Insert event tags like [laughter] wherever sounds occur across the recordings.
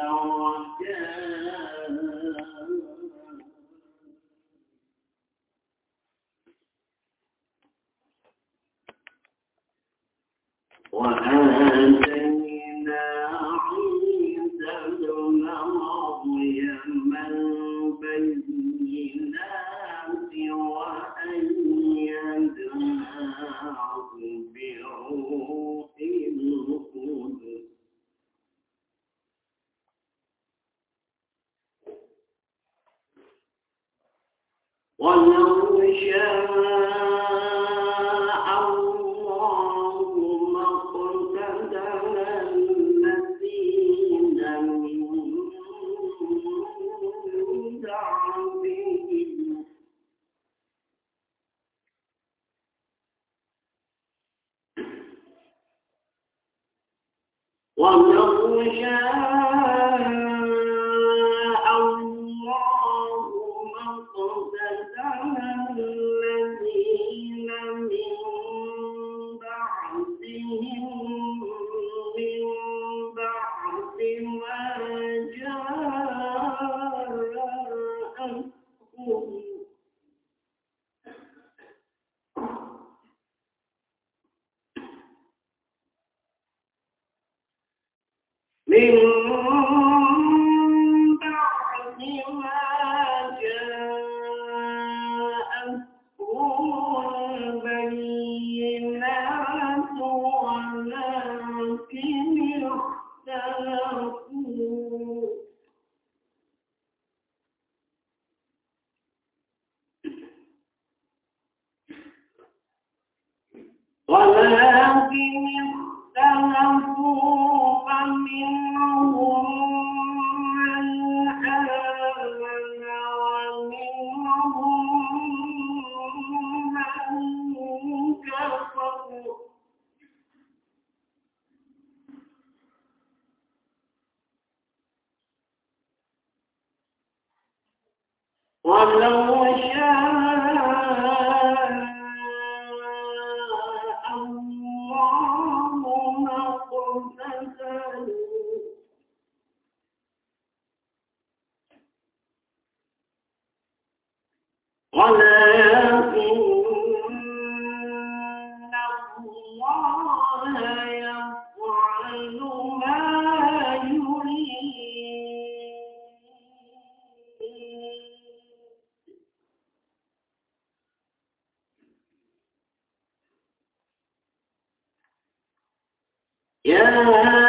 بعضهم درجات إن Yeah.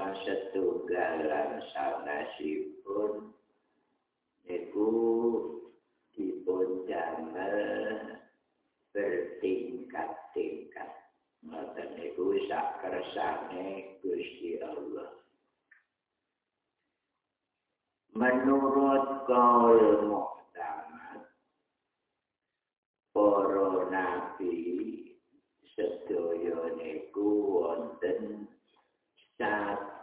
Utusan setunggalan sanesipun niku dipun damel bertingkat-tingkat. Ngoten niku sak kersane Gusti Allah. Menurut kaul muhtamat, para nabi sedaya niku wonten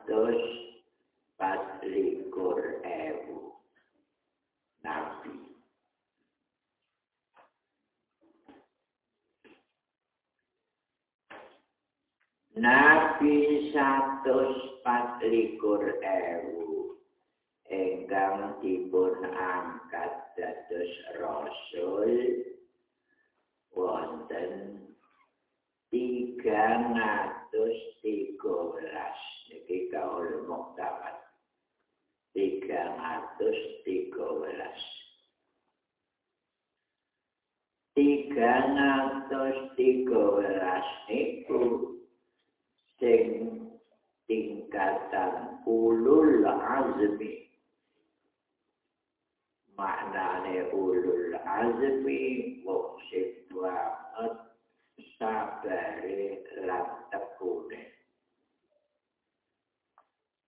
satus patlikur ewu nabi. Nabi satus patlikur ewu ingkang dipun angkat dados rasul wonten tiga ratus tiga belas niki kaul muktamad tiga ratus tiga belas tiga ratus tiga belas niku sing tingkatan ulul azmi maknane ulul azmi wong sing sabare lan tekune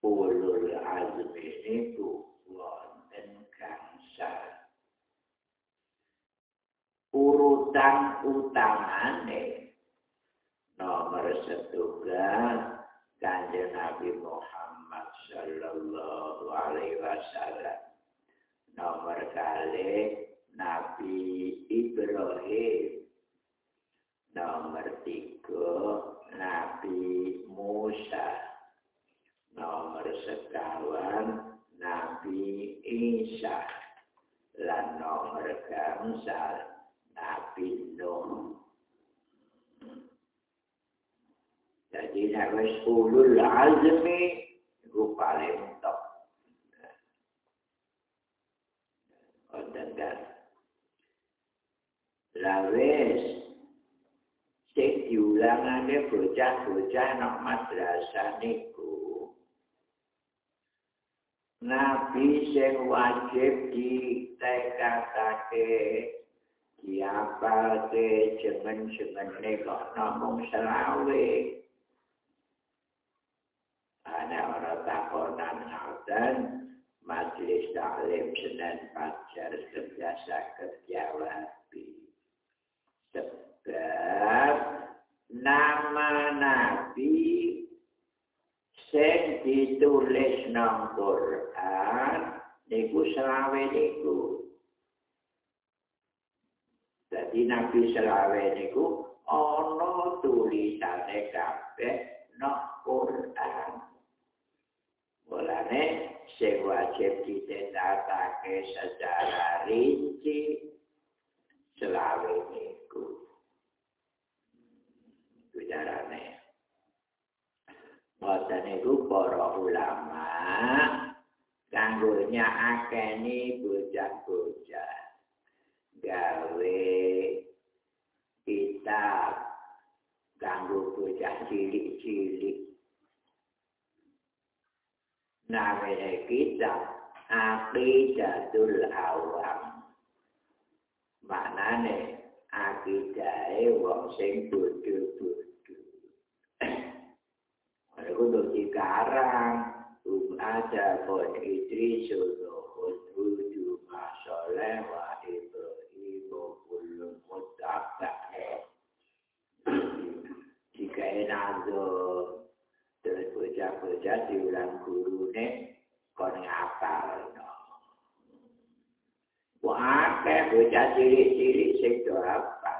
ulul azmi niku wonten gangsal. Urutan utamane nomor setunggal kanjeng Nabi Muhammad sallallahu alaihi wasallam. Nomor kali Nabi Ibrahim nomor tiga Nabi Musa. Nomor sekawan Nabi Isa. Lan nomor gangsal Nabi Nuh. Jadi nek wis ulul azmi. Iku paling top. Wonten kan. Lawes sing diulangane bocah-bocah nang madrasah niku. Nabi sing wajib ditekatake diapalke jeneng-jenenge kok namung selawe. Ana ora takonan ngoten majelis taklim Senin Fajar biasa kerjawabi. Sebab nama Nabi sing ditulis nang Quran niku selawe niku. Jadi Nabi selawe niku ana tulisane kabeh nang Quran. Mulane sing wajib ditetatake secara rinci selawe niku. Bicarane. Ngoten niku para ulama kanggo nyakeni bocah-bocah gawe kitab kanggo bocah cilik-cilik namanya kitab Aqidatul Awam. Maknane akidahe wong sing bodho-bodho. Ora kudu dikarang, um ada pun Idris Zuhudu Masoleh wa Ibrahim kullu mutabak. Jika [clears throat] enak terus bocah-bocah diulang gurune kon ngapal no. Wah, bocah cilik-cilik sing do apa?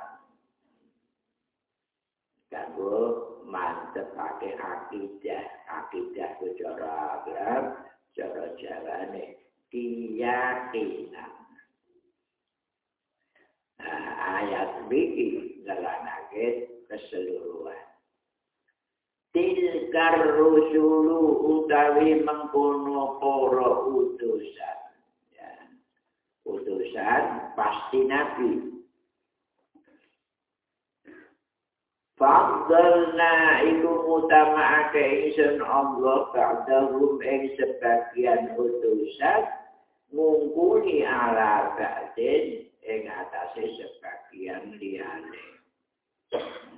Kanggo mantep pakai akidah, akidah secara agam, cara jawane keyakinan. Nah, ayat ini ngelanake keseluruhan. tilkar rusulu utawi mengkono para utusan ya utusan pasti nabi Fadlna iku mutama'ake isun Allah ba'dahum ing sebagian utusan ngungkuni ala ba'din ing atase sebagian liyane.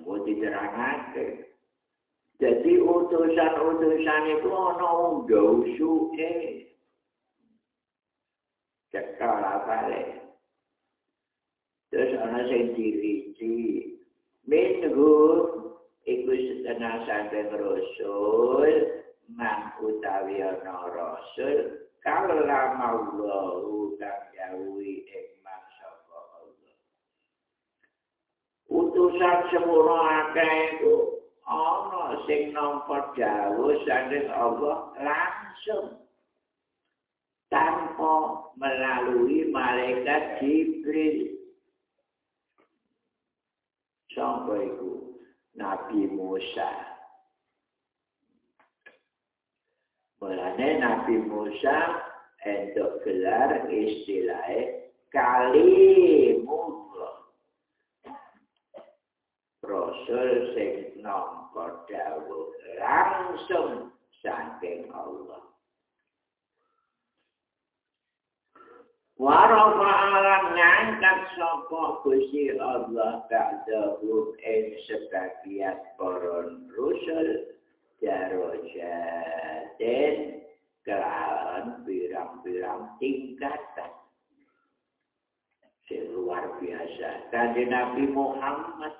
Mau diterangake. Jadi utusan-utusan itu ana ungga usuke. Cekal apale. Terus ana sing diriji. Minggu iku setengah sampai rasul man utawi ana rasul kala maullahu kang jauhi ing sapa Allah. Utusan semua akeh itu ana sing nampa dawuh saking Allah langsung tanpa melalui malaikat Jibril. Sampai itu Nabi Musa. Mulanya Nabi Musa untuk gelar istilahnya kalimullah. Rasul sing nampa dawuh langsung saking Allah. Warafa alam ngangkat sapa Gusti Allah ba'dahu ing sebagian para rasul darajatin kelawan pirang-pirang tingkatan. Sing luar biasa. Kanjeng Nabi Muhammad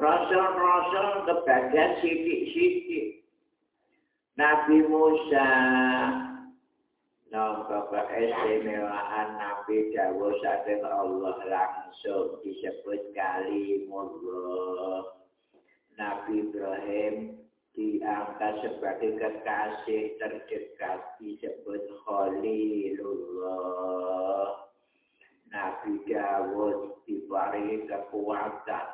Rasul-rasul kebagian sidik-sidik. Nabi Musa nampak keistimewaan Nabi Dawo saking Allah langsung disebut kalimullah. Nabi Ibrahim diangkat sebagai kekasih terdekat disebut Khalilullah. Nabi Dawud diberi kekuatan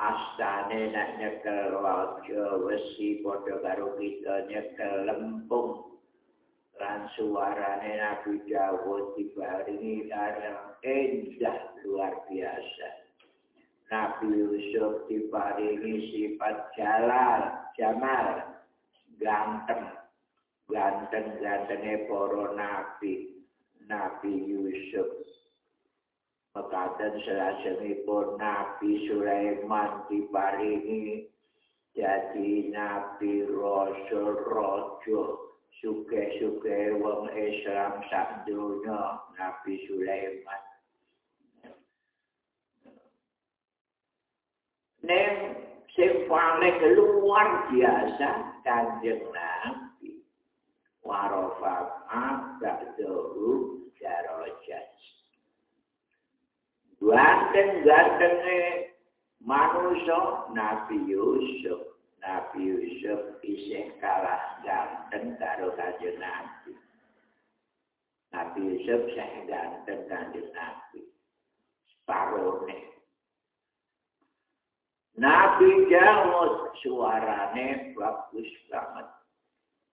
astane nak nyekel wajo wesi padha karo kita nyekel lempung lan suarane Nabi Dawud dibaringi karo endah luar biasa. Nabi Yusuf diparingi sifat jalal, jamal, ganteng, ganteng-gantengnya para nabi, Nabi Yusuf. Mekaten selajengipun Nabi Sulaiman diparingi jadi Nabi Rasul Raja suke-suke wong Islam sak dunya Nabi Sulaiman. Neng sing paling luar biasa kanjeng Nabi. Warofat abdahu darajat. ganteng-gantenge manusia Nabi Yusuf. Nabi Yusuf isih kalah ganteng karo kanjeng Nabi. Nabi Yusuf isih ganteng kanjeng Nabi. Separone. Nabi Dawud suarane bagus banget.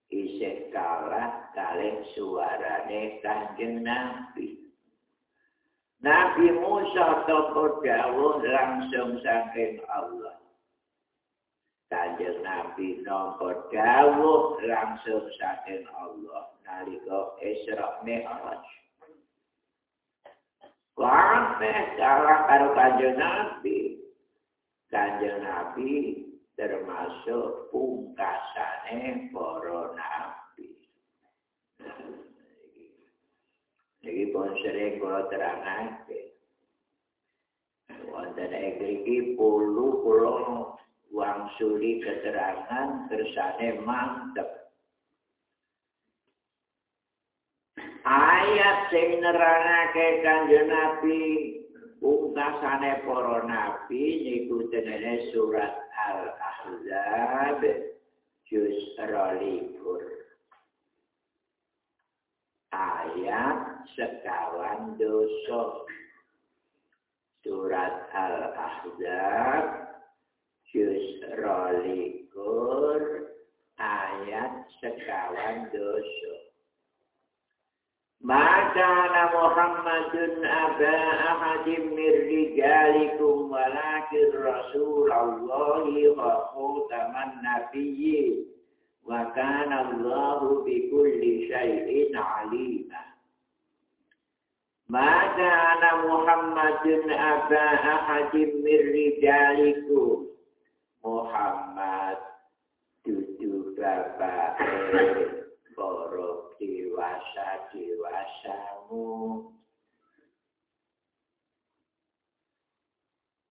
Isih kalah kalih suarane kanjeng Nabi. Nabi Musa toko dawuh langsung saking Allah. Kanjeng Nabi nopo dawuh langsung saking Allah. Nalika Isra Mi'raj. Kabeh kalah karo kanjeng Nabi. Kanjeng Nabi termasuk pungkasane para nabi. Iki pun sering kula terangake. Wonten iki puluh kula wang mangsuli keterangan kersane mantep. Ayat sing nerangake kanjeng Nabi pungkasane para nabi niku jenenge surat Al-Ahzab juz 2 ayat sekawan dosa surat Al-Ahzab juz rolikur ayat sekawan dosa. Maka Muhammadun aba ahadim min rijalikum walakin Rasulullah wa khutaman nabiyyin wa kana Allahu bi kulli syai'in 'alima. Maka ana Muhammadun aba ahadim min rijalikum Muhammad dudu bapak para dewasa dewasamu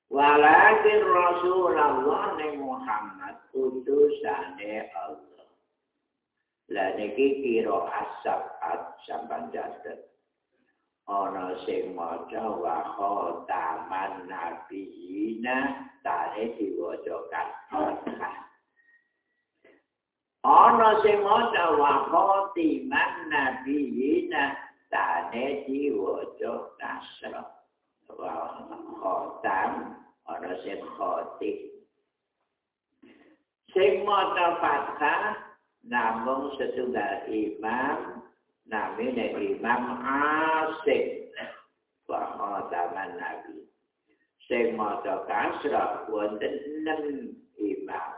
Walakin Rasulullah ni Muhammad utusane Allah. Lah niki kira asap at sampan jatet. ana sing maca wa khataman nabiyina tare diwaca kan ana sing maca wa khatiman nabiyina tare diwaca nasra wa khatam ana sing khatim sing maca fathah namung setunggal imam namine Imam Asim wa sing maca kasra wonten enam imam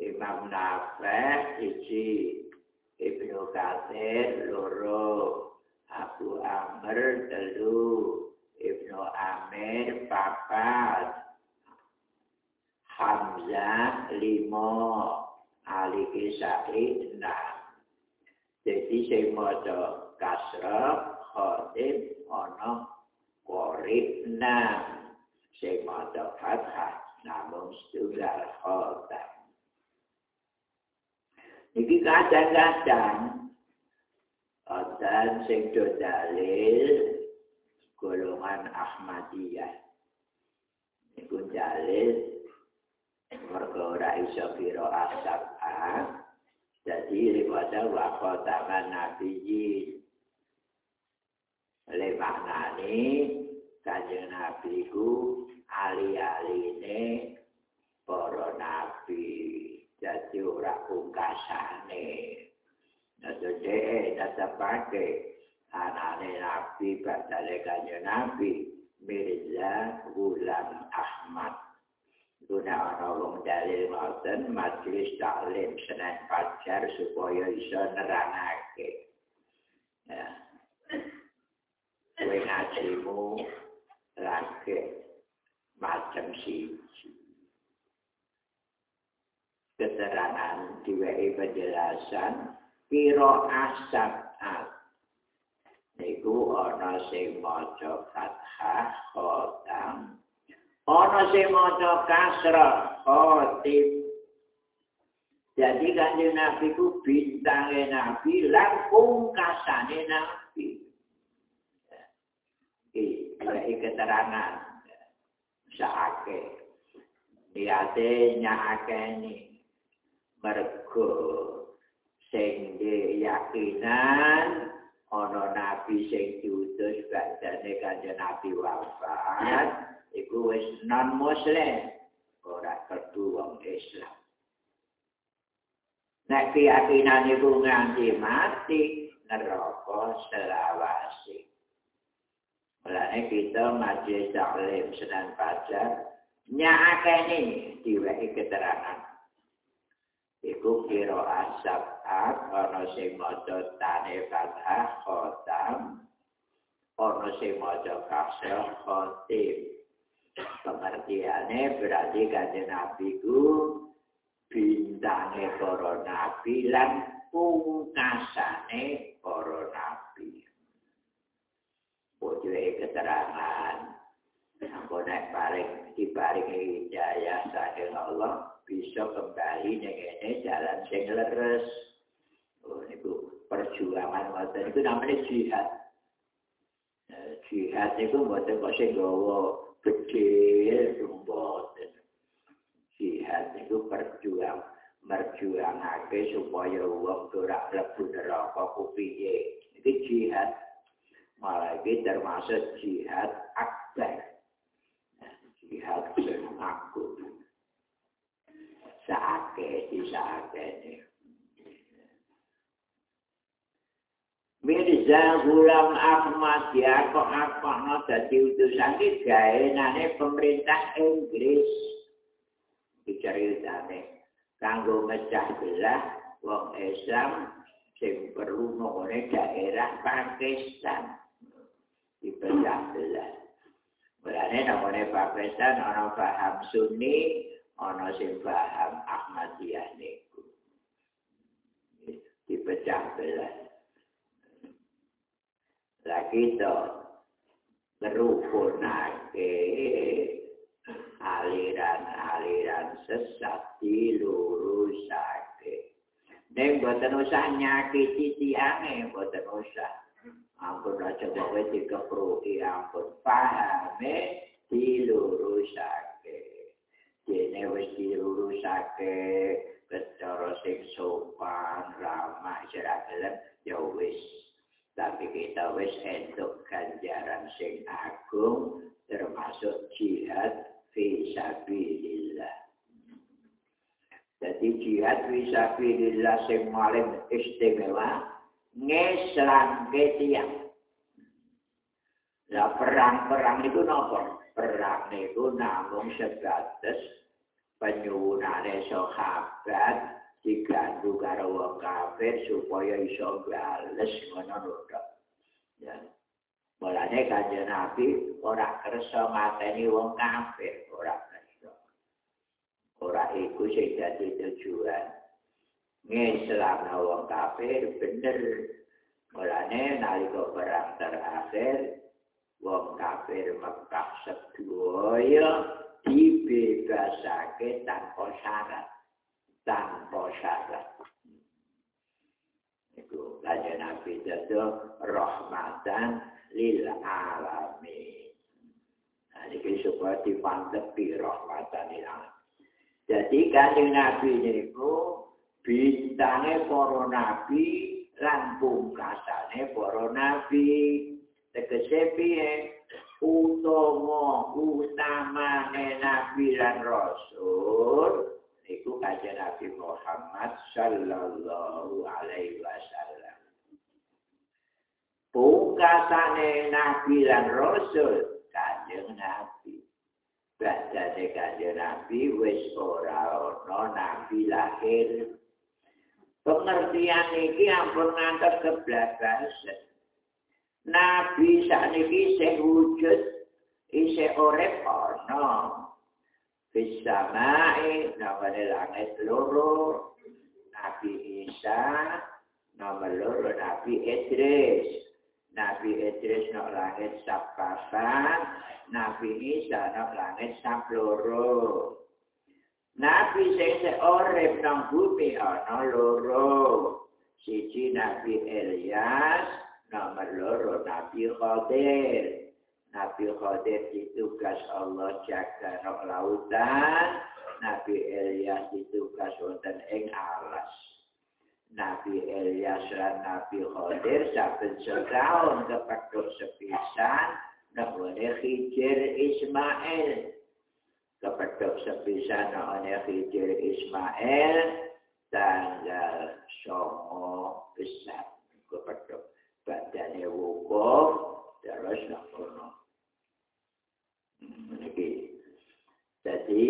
Imam Nafi iki Ibnu Katsir loro Abu Amr telu Ibnu Amir papat Hamzah limo Ali Kisai enam Jadi sing maca kasra khatib ana qori enam sing maca fathah namun setunggal khatam. Iki kadang-kadang Odan sing dalil golongan Ahmadiyah. Iku dalil mergo ora iso kira asap Jadi riwayat waktu tangan Nabi Le maknani kanjeng Nabi ku ali-ali ne para Nabi. Jadi ora pungkasane. Nado dee tetap pake anane Nabi badale kanjeng Nabi Mirza Gulam Ahmad. guna wong dalil ngoten majelis taklim senen fajar supaya iso nerangake ya kowe ngajimu lagi macam siji. Keterangan diwehi penjelasan kira asap al niku ana sing maca fathah khotam. Ana sing maca kasra khatib. Jadi kanjeng nabi ku bintange nabi lan pungkasane nabi iki keterangan. Saake niate nyakeni mergo sing yakinan ana nabi sing diutus badane kanjeng nabi wafat. Iku wis non muslim ora kertu wong islam. Nek keyakinan iku nganti mati neraka selawasi Mulane kita majlis taklim senan pacar nyakeni diwehi keterangan. Iku kira asap ak, ono sing mojo tane fathah khotam, ono sing mojo kasra khotim. pengertiannya berarti kajian nabi ku bintangnya para nabi lan pungkasane para nabi wujudnya keterangan aku naik paling diparingi hidayah saking Allah bisa kembali ning jalan sing leres. Oh niku perjuangan ngoten itu namanya jihad. Jihad itu mboten kok sing gawa bedil mboten. Jihad itu perjuang merjuangake supaya wong ora mlebu neraka kupiye. Iki jihad. Malah iki termasuk jihad akbar. Jihad sing aku. Saake disake ini. Mirza Gulam Ahmad ya kok apa no dadi utusan iki gawe nane pemerintah Inggris. Bicara utane kanggo mecah belah wong Islam sing perlu nongone daerah Pakistan. Dipecah belah. Berane nongone Pakistan ana paham Sunni, ana sing paham Ahmadiyah niku. Dipecah belah. lagi to ngerukunake aliran-aliran sesat dilurusake. Nek boten usah nyakiti tiange, boten usah. Ampun aja bawa tiga proti, ampun pahame dilurusake. Dene wis dilurusake, kecara sing sopan, ramah, jeragelan, ya wis. tapi kita wis entuk ganjaran sing agung termasuk jihad fi sabilillah. Jadi jihad fi sabilillah sing paling istimewa ngeslang ketiak. Lah perang-perang itu nopo? Perang itu namun sebatas penyuwunane sahabat digandu karo wong kafir supaya iso bales ngono lho. Ya. Mulane kanjeng Nabi ora kersa mateni wong kafir, ora kersa. Ora iku sing dadi tujuan. Ngislam wong kafir bener. Mulane nalika perang terakhir wong kafir Mekah sedaya dibebasake tanpa syarat. tanpa syarat. Itu kajian Nabi itu rahmatan lil alamin. Nah, ini supaya dipanteki rahmatan lil alamin. Jadi kajian Nabi itu bintangnya para nabi lan pungkasane para nabi tegese piye utama utamane nabi lan rasul iku kanjeng Nabi Muhammad sallallahu alaihi wasallam. Pungkasane Nabi lan Rasul kanjeng Nabi. Badane kanjeng Nabi wis ora ana Nabi lahir. Pengertian iki ampun ngantos keblabasan. Nabi sakniki sing wujud isih urip ana. bisa naik nama langit loro Nabi Isa nama loro Nabi Idris Nabi Idris nak langit sapasan Nabi Isa nak langit sap loro Nabi sing seorep nang bumi ana loro siji Nabi Elias nama loro Nabi Khadir Nabi Khadir ditugas Allah jaga nok lautan, Nabi Elias ditugas wonten ing alas. Nabi Elias dan Nabi Khadir saben setahun kepedhok sepisan nggone Khidir Ismail. Kepedhok sepisan nggone Khidir Ismail tanggal songo besar kepedhok badane wukuf terus nak Jadi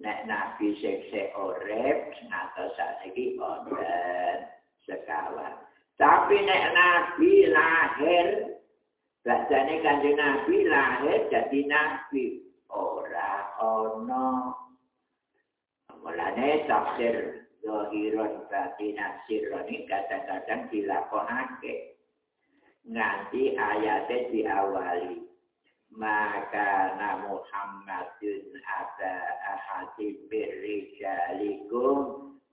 nek nabi sing se urip ngatos saiki wonten sekawan. Tapi nek nabi lahir Bacane kanjeng Nabi lahir jadi nabi ora ono. Mulane tafsir Zohirun Batinan Sirron ini kadang-kadang dilakonake. Nganti ayatnya diawali. maka na Muhammadun ada ahadi berrijalikum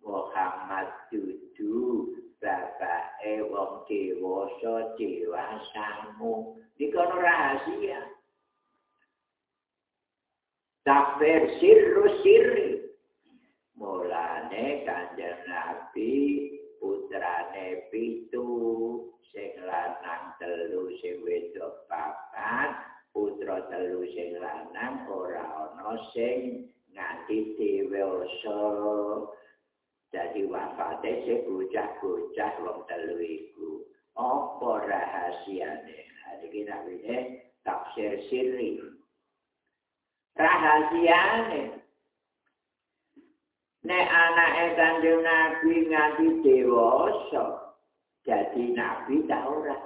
Muhammad dudu bapak e wong dewasa dewasamu dikono rahasia takfir sirru sirri mulane kanjeng nabi putrane pitu sing lanang telu sing wedok papat putra telu sing lanang ora ana sing nganti dewasa Jadi wafate sing bocah-bocah wong telu iku. Apa rahasiane? Iki namine tafsir sirri. Rahasiane nek anake kanjeng Nabi nganti dewasa jadi nabi ta ora?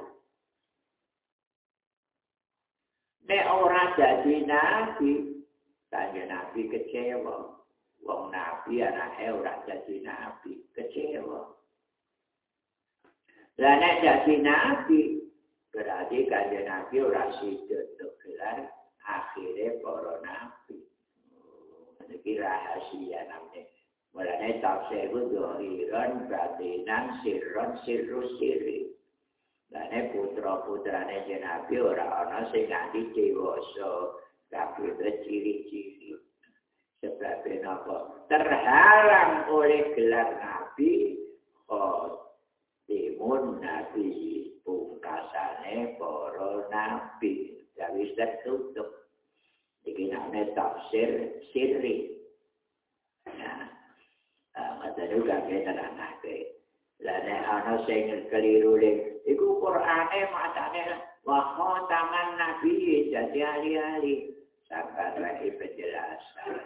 Nek ora jadi nabi, kanjeng Nabi kecewa. wong nabi anake ora dadi nabi kecewa lah nek dadi nabi berarti kanjeng nabi ora sida untuk gelar akhirnya para nabi ini rahasia namanya mulanya tafsir itu dohiran batinan sirron sirru sirri Lane putra-putrane jenabi ora ana sing nganti dewasa kabeh ciri-ciri sebabnya apa? Terhalang oleh gelar Nabi, khotimun Nabi, pungkasane para Nabi. Jadi tertutup. Ini namanya tafsir sirri. Nah, mata juga kita nanti. Lalu ana sing keliru le. Iku Qur'ane matane wa khataman nabi jadi ahli-ahli. sampai lagi penjelasan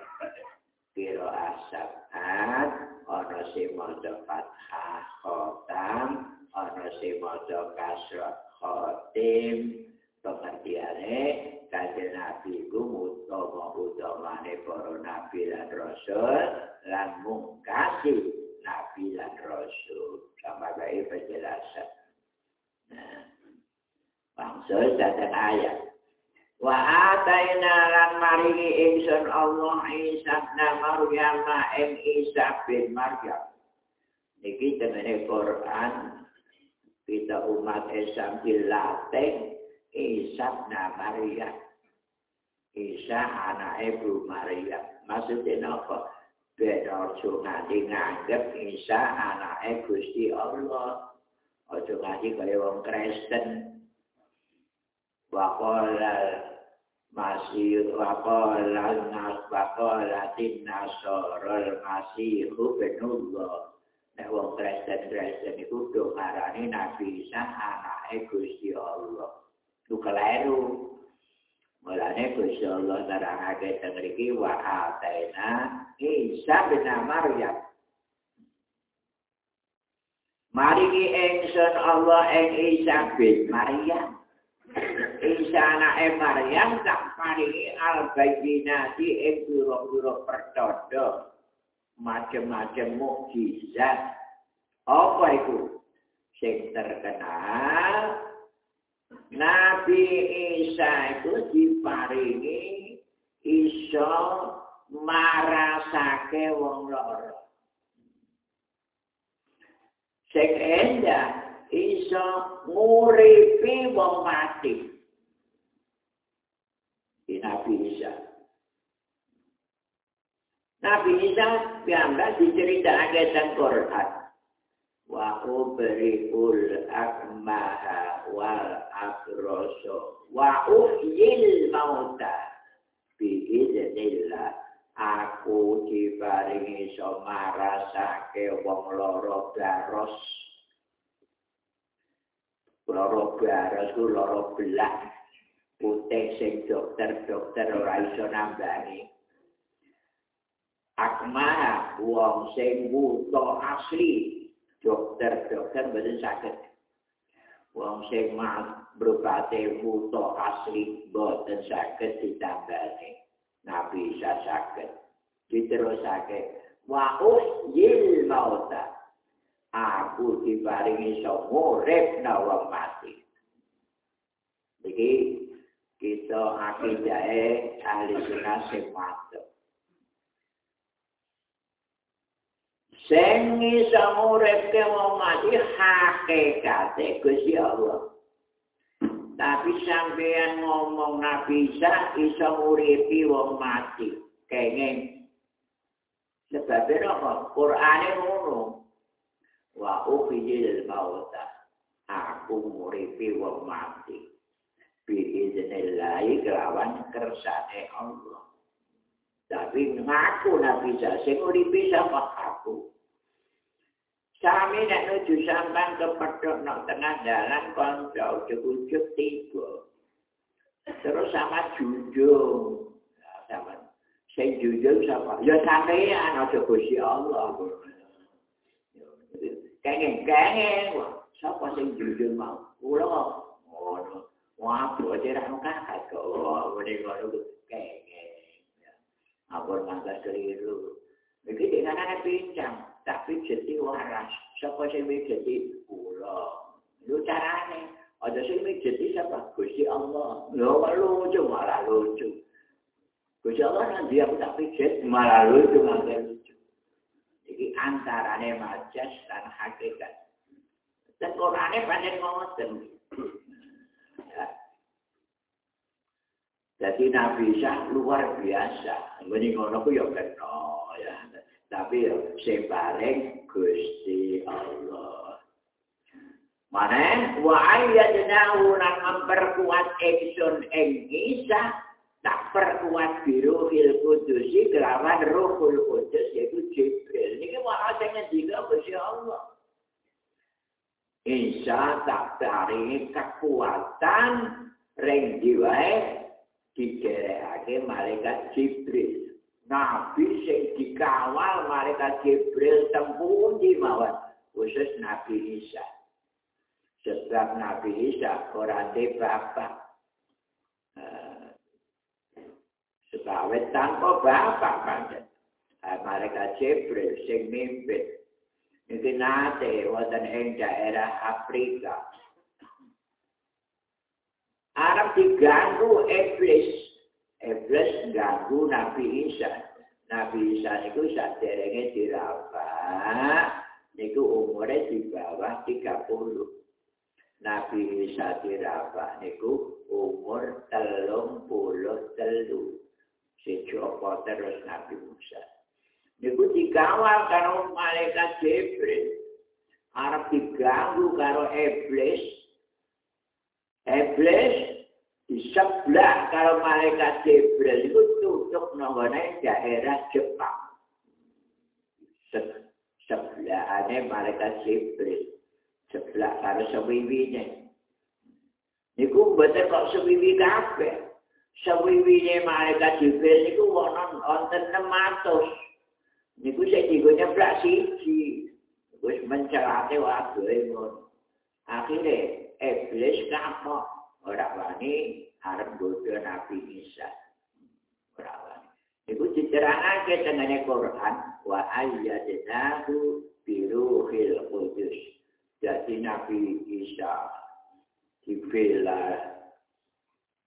kiro asabat ono si mojo fathah khotam ono si mojo kasrot khotim pengertiannya kajian nabi ku mutama utamane para nabi dan rasul lan mungkasi nabi dan rasul. Sampai lagi penjelasan. Nah maksud datang ayat. Wa ataina lan maringi ingsun Allah Isa bin Maryam ing Isa bin Maryam. Niki temene Quran. Kita umat Islam dilatih Isa bin Maryam Isa anak ibu Maryam maksudnya apa beda ojo nganti nganggep Isa anak Gusti Allah. Ojo nganti kaya wong Kristen. Waqala masih waqala nas waqala tin nasarul masih benullah nek wong Kristen Kristen iku do marani Nabi Isa anake Gusti Allah itu keliru Mulane Gusti Allah nerangake teng mriki wa ataina Isa bin Maryam Maringi ingsun Allah ing Isa bin Maryam Isa anake Maryam tak paringi al-bayyinati ing pira-pira pertodo macam-macam mukjizat. Apa itu? Sing terkenal Nabi Isa itu diparingi iso marasake wong loro. Sing endah iso nguripi wong mati. Di Nabi Isa. Nabi Isa piyambak diceritake teng Quran. Wa ubriul akmaha wal agroso wa uhyil mauta bi idznillah aku diparingi iso marasake wong loro baros. Loro baras ku loro belah. Putih sing dokter-dokter ora iso nambani akma wong sing buta asli dokter-dokter boten saged wong sing mah berubate buta asli boten saged ditambani nabi isa saged diterusake wa uhyil mauta aku diparingi iso urip nawa mati. Iki kita akidahe ahli sunnah sing mantep. Sing iso nguripke wong mati hakikate Gusti Allah. Tapi sampeyan ngomong Nabi Isa iso nguripi wong mati. Kenging. Sebab apa? Qur'ane ngono. Wa ukhijil mauta. Aku nguripi wong mati. Biiznillai kelawan kersane Allah. Tapi ngaku Nabi Isa. Sing nguripi sama aku. Sami nek nuju sampan kepedhok nang tengah dalan kanca ujug-ujug. Terus sama jujung. sama sing jujung sapa? Ya sampean aja Gusti Allah. Kengen-kengen sapa sing jujung mau? Kula ngono. Wah, bojo ra kakak kok. Ngene ngono kengen. Apa mangga keliru. Iki dengan anak pincang. tapi jadi waras. Siapa sih yang jadi kula? Lu carane. Siapa? Gusti Allah. Lu lucu, malah lucu. Allah nanti aku tak pijat, malah lucu, malah lucu. Majas dan hakikat. Dan Qurannya banyak ngoten. Jadi Nabi Isa luar biasa. Ini ya ya. Tapi sing paling Gusti Allah. Mana wa ayyadnahu nan memperkuat ingsun ing Isa tak perkuat biru fil kudus kelawan rohul kudus yaitu Jibril. Ini walau saya ngendika Gusti Allah. Isa tak tarik kekuatan ring diwae dikerehake malaikat Jibril. Nabi sing dikawal malaikat Jibril tempun di mawon khusus Nabi Isa. Sebab Nabi Isa ora de bapak. Uh, sebab tanpa bapak pancen. Malaikat Jibril sing mimpin. Ini nate wonten ing daerah Afrika. Arab diganggu iblis Iblis ganggu Nabi Isa. Nabi Isa itu saderenge dirafah, niku umure di bawah 30. Nabi Isa dirafah niku umur telung puluh telu. Sejopo terus Nabi Musa. Niku dikawal karo malaikat Jibril. Arab diganggu karo iblis. Iblis di sebelah kalau malaikat Jibril itu tutup nongone daerah Jepang. Se sebelahane malaikat Jibril. Sebelah karo sewiwinya. Niku betul kok sewiwi kabeh. Sewiwinya malaikat Jibril niku wonon wonten 600. Niku saya digo nyeblak siji. Wis mencelate waduh ngono. Akhire iblis kapok ora wani arep bodho Nabi Isa. Ora wani. Iku diterangake dengan Quran wa ayyadnahu biruhil qudus. Jadi Nabi Isa dibela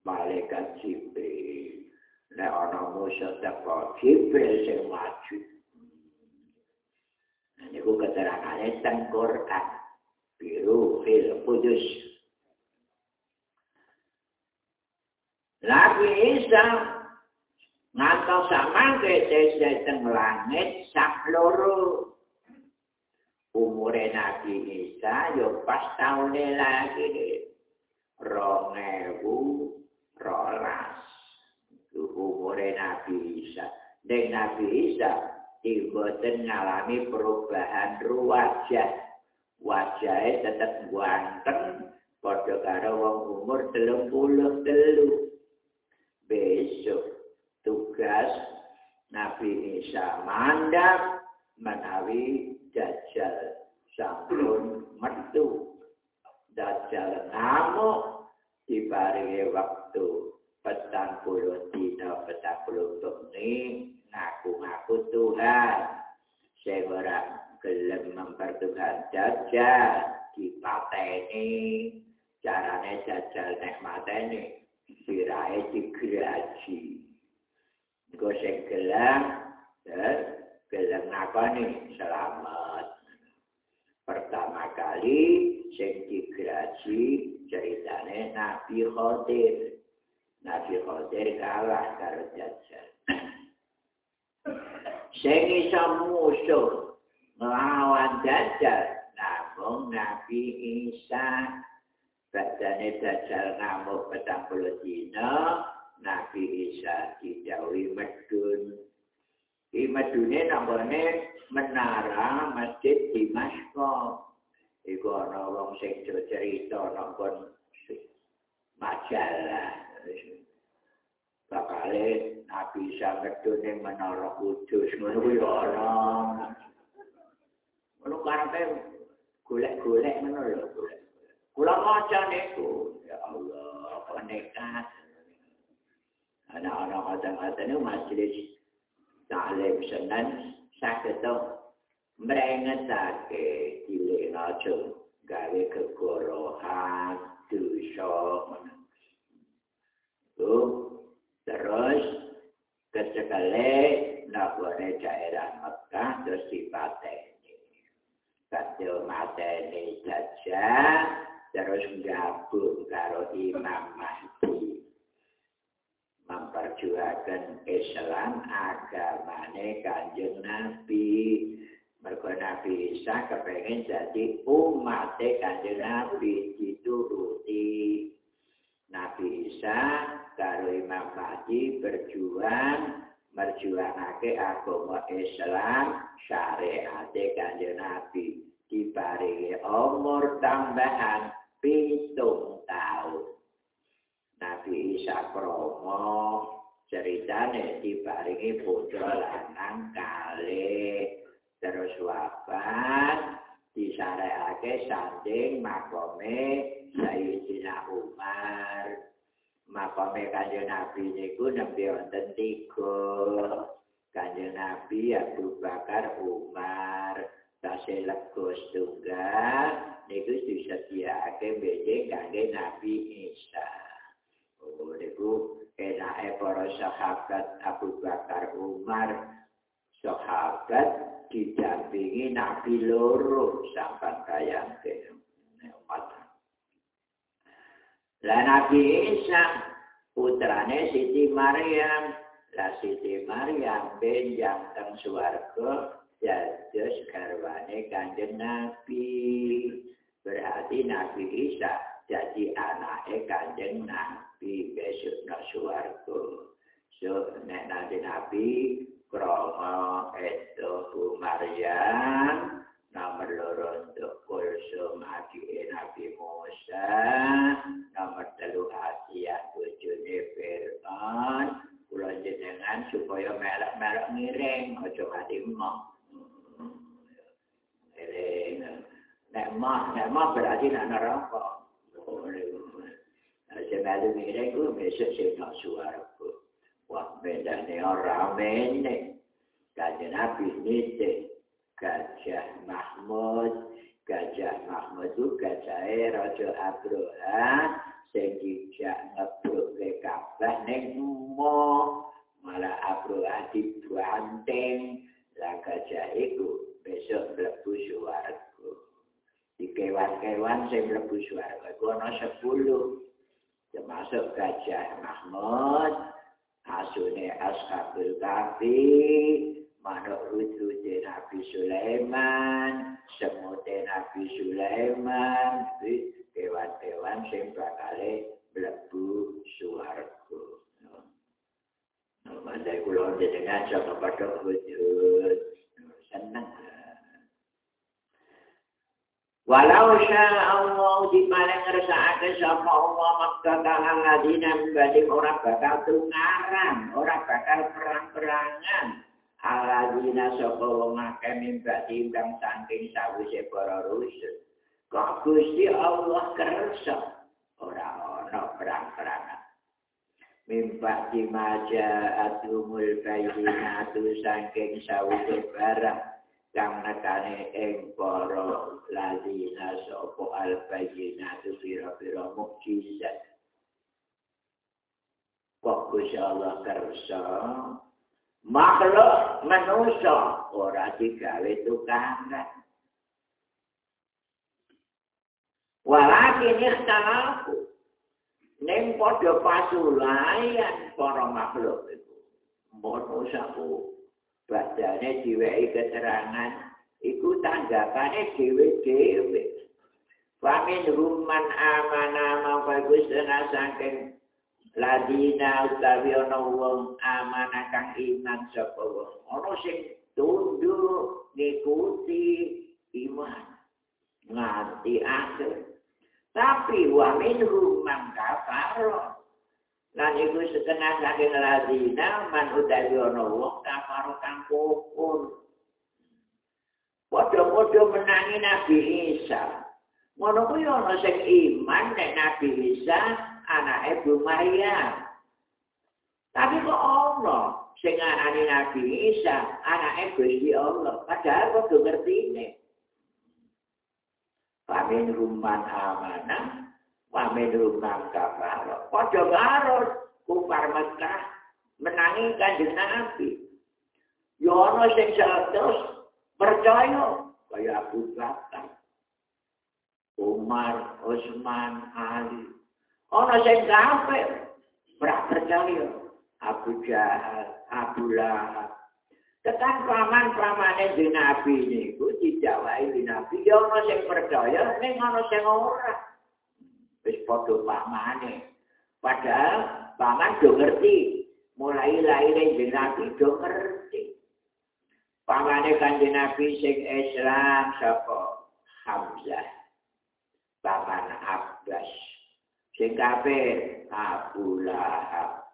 malaikat Jibril. Nek ana musuh teko Jibril sing maju. Ini ku keterangannya tentang Quran. Biru fil kudus. Lagi Isa ngantos sama kece teng langit sak loro. Umure Nabi Isa yo pas taune lagi rong ewu rolas. Umure Nabi Isa. Dan Nabi Isa tiba-tiba ngalami perubahan wajah. Wajahnya tetap ganteng. Pada karo wong umur telung puluh telung. Besok tugas Nabi Isa mandap menawi dajjal sampun metu. Dajjal ngamuk diparingi waktu petang puluh dina petang puluh tukni ngaku-ngaku Tuhan. Saya orang gelem mempertuhan dajjal dipateni carane dajjal nek mateni sirahe digeraji engko sing gelang gelang ngakoni selamat. Pertama kali sing digeraji ceritane Nabi Khodir Nabi Khodir kalah karo jajah sing iso musuh melawan jajah namung Nabi Isa Badane dajal ngamuk petang puluh dina, Nabi Isa didawi medun. Di medune namanya menara masjid di Masko. Iku ana wong sing cerita nangkon majalah. Bakale Nabi Isa medun ning menara kudus kuwi ana. Ngono karepe golek-golek lho. Kula maca niku, ya Allah, apa nekat. Anak-anak kata-kata ini majelis ta'lim senan sakit merengetake cilik najo gawe kegorohan dosa Tuh, terus kesekali nabone daerah Mekah terus dipateni. Kadil mateni jajah terus gabung karo Imam Mahdi. Memperjuangkan Islam agamane kanjeng Nabi. Mergo Nabi Isa kepengen jadi umat kanjeng Nabi dituruti. Nabi Isa karo Imam Mahdi berjuang merjuangake agama Islam syariat kanjeng Nabi diparingi umur tambahan pitung tahun. Nabi Isa Kromo ceritane diparingi putra lanang kali. Terus wafat disareake sanding makome Sayyidina Umar. Makome kanjeng Nabi niku nembe wonten tiga. Kanjeng Nabi Abu Bakar Umar tasih legus tunggal niku disediakake beje kangge Nabi Isa. Oh niku enake para sahabat Abu Bakar Umar sahabat didampingi Nabi loro sampai kaya umat. Lah Nabi Isa putrane Siti Maryam, lah Siti Maryam benjang teng swarga jadus garwane kanjeng Nabi. Berarti Nabi Isa jadi anaknya kanjeng Nabi besok na suarga. So, nek nanti Nabi kromo itu Bu Maryam nomor loro untuk kulsum adi Nabi Musa nomor telu Asia bojone Fir'aun kula jenengan supaya melek-melek ngiring aja mati mok Nek mah berarti nak neraka. Sebab ini aku besok saya nak suaraku. Wah, beda ni orang mene. Kajian Nabi Nite, Gajah Mahmud, Gajah Mahmud itu gajah Raja Abroha, sing dijak ngebruk ke Ka'bah ning malah Abroha dibanteng lah gajah itu besok mlebu swarga. Kewan-kewan sing mlebu swarga iku ana 10. Termasuk gajah Mahmud, asune Ashabul Kahfi, manuk rujude Nabi Sulaiman, semute Nabi Sulaiman, kewan-kewan sing bakal mlebu swarga. Mandai kula jenengan sapa padha wujud seneng. Walau sya Allah di paling ngersakake sapa Allah Makkah kalang ladina mbadi ora bakal tungaran, ora bakal perang-perangan. Aladina sapa wong akeh mimbati kang saking sawise para rusul. Kok Gusti Allah kersa ora ana perang-perangan. Mimpak di maja atumul bayinatu saking sawise barang kang nekane ing para ladina sapa al bayyinatu pira-pira mukjizat. Kok Gusti Allah kersa makhluk manusia ora digawe tukangan. Walakin ikhtalafu ning padha pasulayan para makhluk itu manusia ku badane diwehi keterangan iku tanggapane dhewe-dhewe. Wamin ruman amana mangko iku setengah saking ladina utawi ana wong amanah kang iman sapa wong. Ana sing tunduk ngikuti iman nganti akhir. Tapi wamin ruman kafaro lan iku setengah saking ladina man utawi ana wong kafaro kang kufur Padha-padha menangi Nabi Isa. Ngono kuwi ana sing iman nek Nabi Isa anake Bu Maria. Tapi kok ana sing ngarani Nabi Isa anake Gusti Allah. Padahal kok do ngertine. Pamin rumah amanah, pamin rumah kafar. Padha karo kufar Mekah menangi kanjeng Nabi. Yo ana sing terus percaya kaya Abu Bakar. Umar, Osman, Ali. Ono sing kafir, ora percaya. Abu Jahal, Abu Lahab. Tekan paman-pamane di Nabi niku dijawai di Nabi, ya sing percaya, ning ono sing. Wis padha pamane. Padahal paman do ngerti, mulai di Nabi do ngerti. Pamane kanjeng Nabi sing Islam sapa? Hamzah. paman Abbas. Sing kabeh Abu Lahab,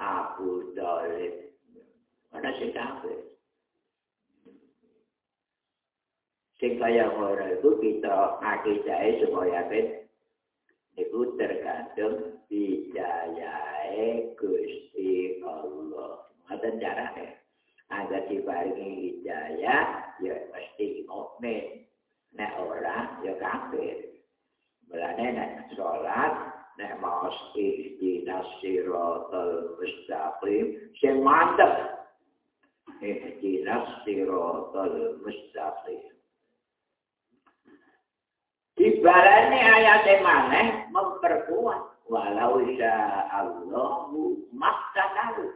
Abu Dhalib. Ana sing kabeh. Sing kaya ora itu kita akidah supaya ben itu tergantung hidayahe Gusti Allah. Ngoten carane. Agar diparingi hidayah, ya mesti mukmin. Nek ora, ya kafir. Mulane nek salat nek maos ihdinas siratal mustaqim sing mantep. Ihdinas siratal mustaqim. Ibaratnya ayat maneh memperkuat. Walau sya Allahu maktakalu.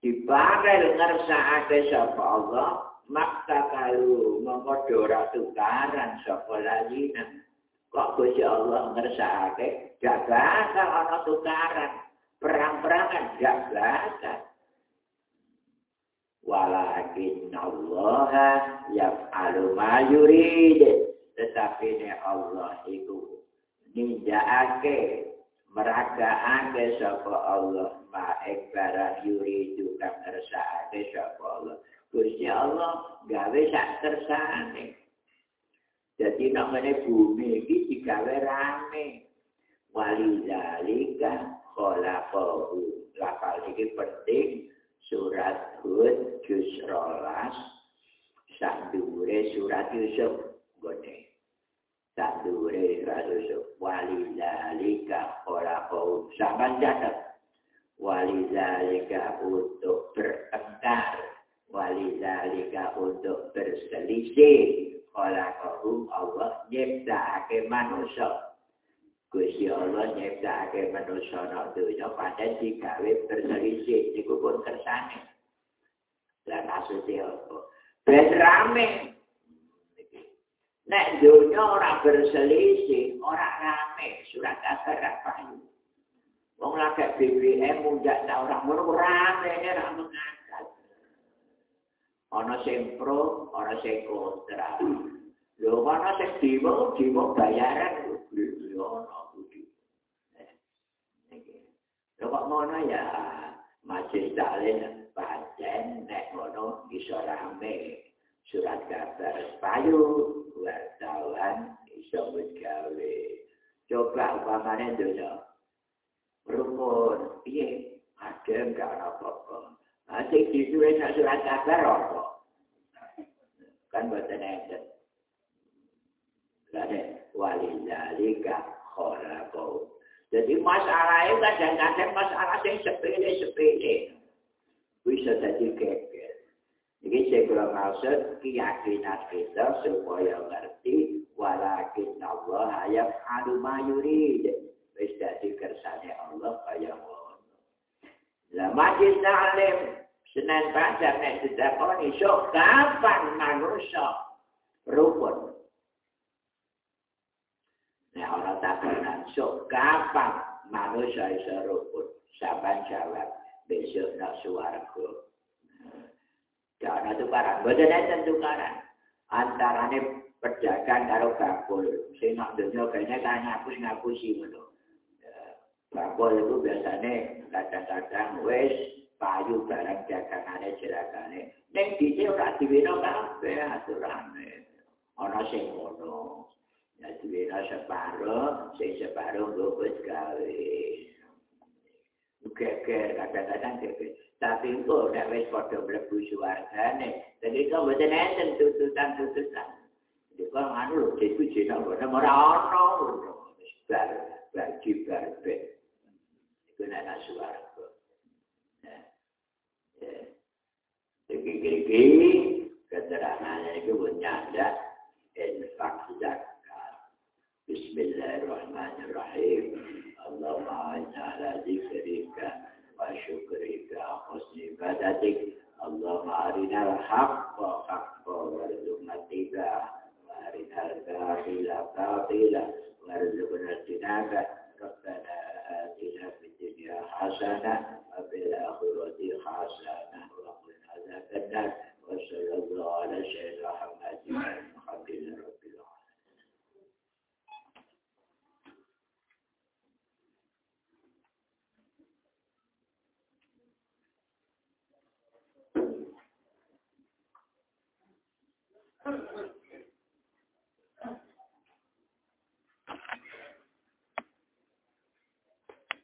Dibarel ngersakake sapa Allah maktakalu. Mongko ora tukaran sapa lalina. kok Gusti Allah ngersakake gak bakal ana tukaran. Perang-perangan gak bakal. Walakin Allah yaf'alu ma yurid. Tetapi ne Allah itu ninjakake meragaake sapa Allah ma ekbara yurid kang ngersakake sapa Allah Gusti Allah gawe sak kersane Jadi namanya bumi ini digawe rame. Wali zalika kholakohu. Lakal ini penting. Surat Hud juz rolas. Sandure surat Yusuf. Gode. Sandure surat Yusuf. Wali zalika kholakohu. Sama jatuh. Wali zalika untuk bertengkar. Wali zalika untuk berselisih. khalaqahum Allah nyiptakake manusia. Gusti Allah nyiptakake manusia nang dunya padha digawe berselisih iku pun kersane. Lah maksudnya apa? Ben rame. Nek dunya ora berselisih, ora rame, surat kabar apa ini? Wong lagi BBM mundak ta ora ngono rame ora mengangkat. ana sing pro, ana sing kontra. Lho ana sing diwo, diwo bayaran yo ana kudu. Lho kok ngono ya masih dalem pancen nek ngono iso rame surat kabar payu wartawan iso gawe coba umpamane donya rukun piye ada enggak apa-apa Asik disuwe surat kabar apa? Kan boten enten. Lade walidalika khalaqau. Jadi masalah itu kadang-kadang masalah yang sepele-sepele. Bisa jadi geger. Ini saya kurang maksud keyakinan kita supaya ngerti walakin Allah ayat adu mayuri. Wis dadi kersane Allah kaya ngono. Lah majlis ta'lim Senin Pacar nek didakoni sok kapan manusia rukun. Nek ora takonan sok kapan manusia iso rukun. Saban jawab besok nak suaraku. Karena itu barang. Bodoh dan tukaran. Antaranya pedagang karo bakul. Nak dunia kayaknya kan ngapus ngapusi gitu. Bakul itu biasanya kadang-kadang wes payu barang dagangane jerakane ning dite ora diwena kabeh aturane ana sing ngono ya diwena separo sing separo wis gawe Oke-oke, kadang-kadang gitu. Tapi itu udah wis pada mlebu suargane. Jadi kok mboten enten tututan-tututan. Jadi kok anu lho, iku jeneng ora ana ngono. Wis bar, bar jibar ben. Iku nek suara. Iki keterangannya itu menyanda infak zakat. Bismillahirrahmanirrahim. Allahumma inna ala zikrika وشكرك وحسن عبادتك اللهم أرنا الحق حقا وارزقنا اتباعه وأرنا الباطل باطلا وارزقنا اجتنابه ربنا آتنا في الدنيا حسنة وفي الآخرة حسنة. وقنا عذاب النار وصلى الله على سيدنا محمد وعلى آله وصحبه